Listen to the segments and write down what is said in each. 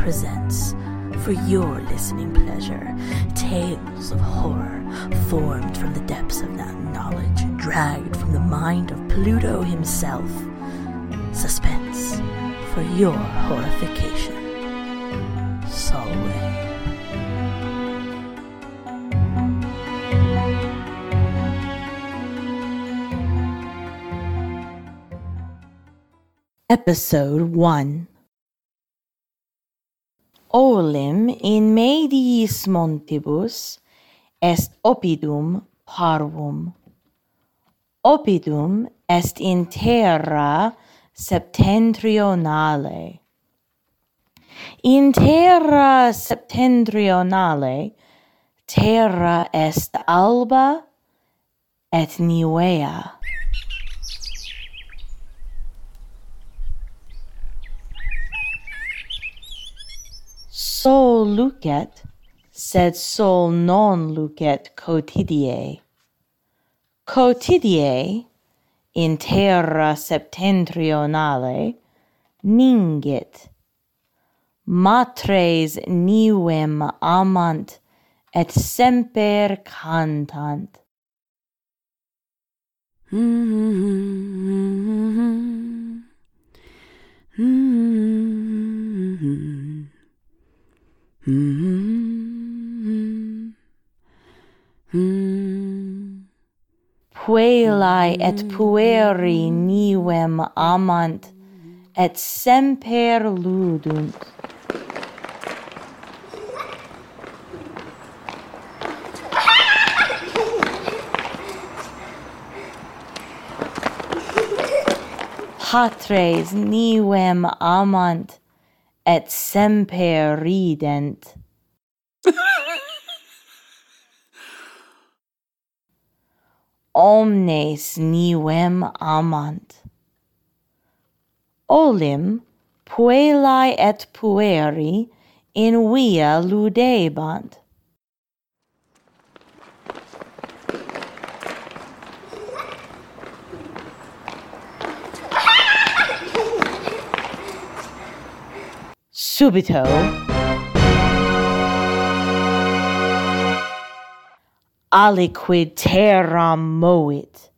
presents, for your listening pleasure, tales of horror formed from the depths of that knowledge, dragged from the mind of Pluto himself. Suspense for your horrification. Solway. Episode 1 olim in mediis montibus est opidum parvum. Opidum est in terra septentrionale. In terra septentrionale terra est alba et nivea. lucet, sed sol non lucet quotidie. Quotidie, in terra septentrionale, ningit. Matres nivem amant, et semper cantant. Mm -hmm. hmm, hmm. Puellae et pueri nivem amant, et semper ludunt. Patres nivem amant, et semper rident. Omnes nivem amant. Olim puellae et pueri in via ludebant. subito. Aliquid terram movit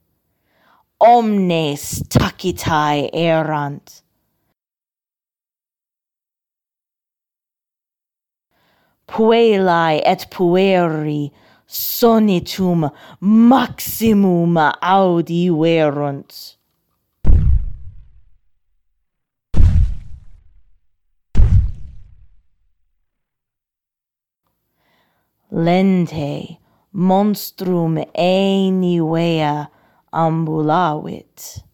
omnes tacitae erant puellae et pueri sonitum maximum audi verunt. lente monstrum aenivea ambulavit.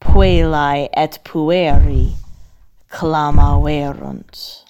Puellae et pueri clamaverunt.